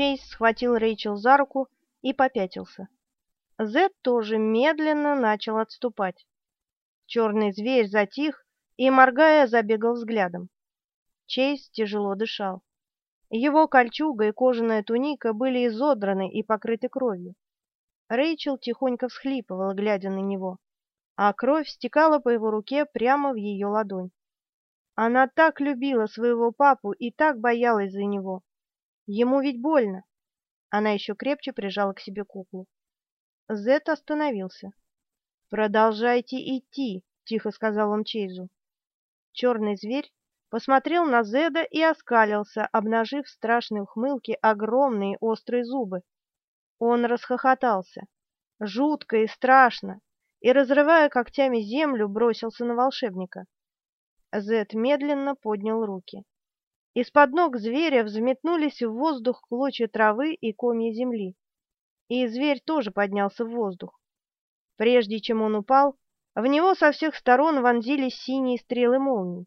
Чейз схватил Рэйчел за руку и попятился. Зед тоже медленно начал отступать. Черный зверь затих и, моргая, забегал взглядом. Чейз тяжело дышал. Его кольчуга и кожаная туника были изодраны и покрыты кровью. Рэйчел тихонько всхлипывала, глядя на него, а кровь стекала по его руке прямо в ее ладонь. Она так любила своего папу и так боялась за него. Ему ведь больно. Она еще крепче прижала к себе куклу. Зет остановился. «Продолжайте идти», — тихо сказал он Чейзу. Черный зверь посмотрел на Зеда и оскалился, обнажив в страшной ухмылке огромные острые зубы. Он расхохотался. Жутко и страшно, и, разрывая когтями землю, бросился на волшебника. Зед медленно поднял руки. Из-под ног зверя взметнулись в воздух клочья травы и комья земли. И зверь тоже поднялся в воздух. Прежде чем он упал, в него со всех сторон вонзились синие стрелы молний.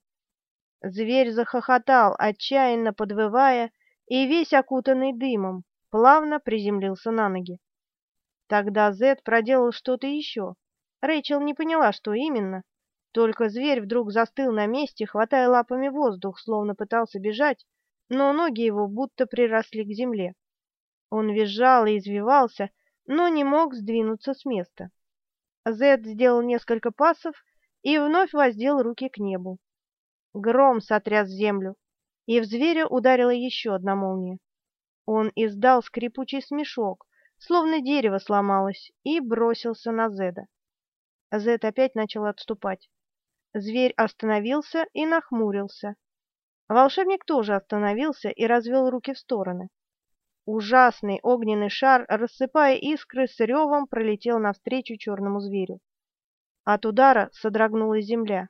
Зверь захохотал, отчаянно подвывая, и весь окутанный дымом, плавно приземлился на ноги. Тогда Зед проделал что-то еще. Рэйчел не поняла, что именно, только зверь вдруг застыл на месте, хватая лапами воздух, словно пытался бежать, но ноги его будто приросли к земле. Он визжал и извивался, но не мог сдвинуться с места. Зед сделал несколько пасов и вновь воздел руки к небу. Гром сотряс землю, и в зверя ударила еще одна молния. Он издал скрипучий смешок, словно дерево сломалось, и бросился на Зеда. Зед опять начал отступать. Зверь остановился и нахмурился. Волшебник тоже остановился и развел руки в стороны. Ужасный огненный шар, рассыпая искры, с ревом пролетел навстречу черному зверю. От удара содрогнулась земля.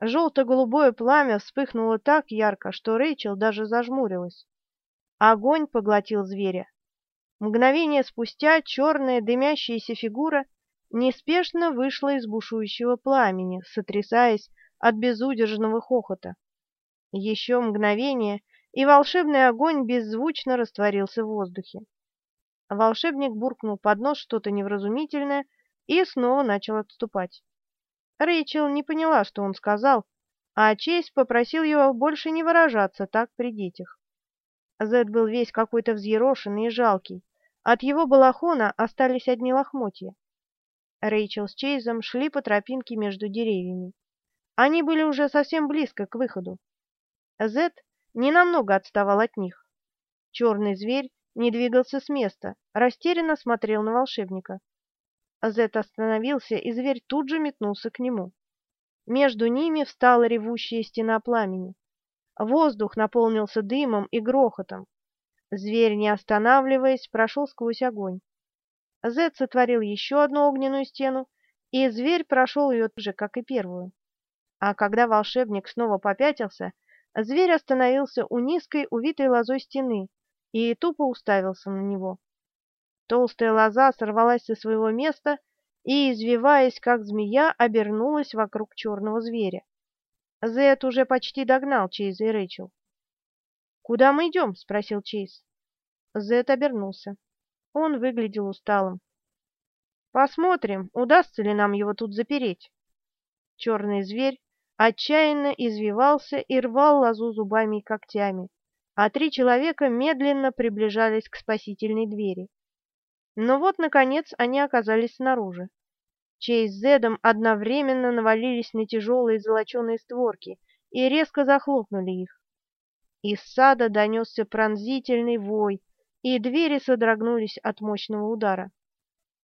Желто-голубое пламя вспыхнуло так ярко, что Рэйчел даже зажмурилась. Огонь поглотил зверя. Мгновение спустя черная дымящаяся фигура неспешно вышла из бушующего пламени, сотрясаясь от безудержного хохота. Еще мгновение, и волшебный огонь беззвучно растворился в воздухе. Волшебник буркнул под нос что-то невразумительное и снова начал отступать. Рэйчел не поняла, что он сказал, а Чейз попросил его больше не выражаться так при детях. Зед был весь какой-то взъерошенный и жалкий. От его балахона остались одни лохмотья. Рэйчел с Чейзом шли по тропинке между деревьями. Они были уже совсем близко к выходу. Зет ненамного отставал от них. Черный зверь не двигался с места, растерянно смотрел на волшебника. Зет остановился, и зверь тут же метнулся к нему. Между ними встала ревущая стена пламени. Воздух наполнился дымом и грохотом. Зверь, не останавливаясь, прошел сквозь огонь. Зед сотворил еще одну огненную стену, и зверь прошел ее же, как и первую. А когда волшебник снова попятился, зверь остановился у низкой, увитой лозой стены и тупо уставился на него. Толстая лоза сорвалась со своего места и, извиваясь, как змея, обернулась вокруг черного зверя. Зед уже почти догнал Чейза и Рэйчел. «Куда мы идем?» — спросил Чейз. Зед обернулся. Он выглядел усталым. Посмотрим, удастся ли нам его тут запереть. Черный зверь отчаянно извивался и рвал лозу зубами и когтями, а три человека медленно приближались к спасительной двери. Но вот, наконец, они оказались снаружи. Чей с Зедом одновременно навалились на тяжелые золоченые створки и резко захлопнули их. Из сада донесся пронзительный вой, и двери содрогнулись от мощного удара.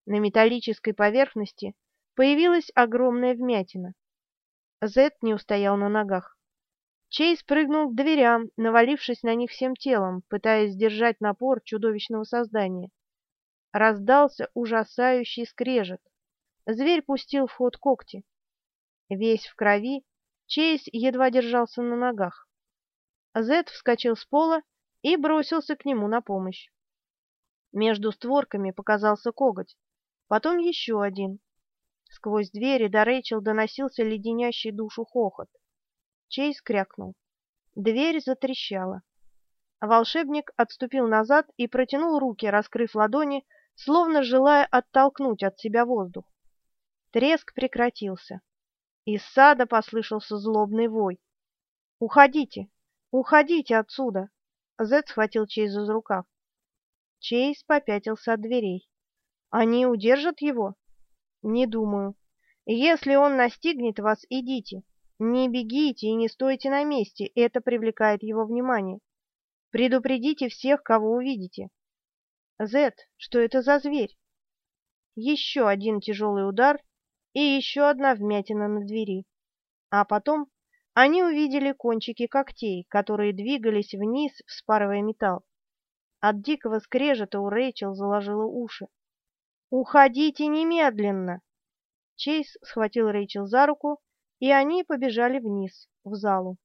На металлической поверхности появилась огромная вмятина. Зет не устоял на ногах. Чейз прыгнул к дверям, навалившись на них всем телом, пытаясь сдержать напор чудовищного создания. Раздался ужасающий скрежет. Зверь пустил в ход когти. Весь в крови, Чейз едва держался на ногах. Зет вскочил с пола и бросился к нему на помощь. Между створками показался коготь, потом еще один. Сквозь двери до Рэйчел доносился леденящий душу хохот. Чейз крякнул. Дверь затрещала. Волшебник отступил назад и протянул руки, раскрыв ладони, словно желая оттолкнуть от себя воздух. Треск прекратился. Из сада послышался злобный вой. «Уходите! Уходите отсюда!» Зед схватил Чейза за рукав. Чейз попятился от дверей. «Они удержат его?» «Не думаю. Если он настигнет вас, идите. Не бегите и не стойте на месте, это привлекает его внимание. Предупредите всех, кого увидите. Зет, что это за зверь? Еще один тяжелый удар и еще одна вмятина на двери. А потом они увидели кончики когтей, которые двигались вниз, вспарывая металл. От дикого скрежета у Рэйчел заложило уши. «Уходите немедленно!» Чейз схватил Рэйчел за руку, и они побежали вниз, в залу.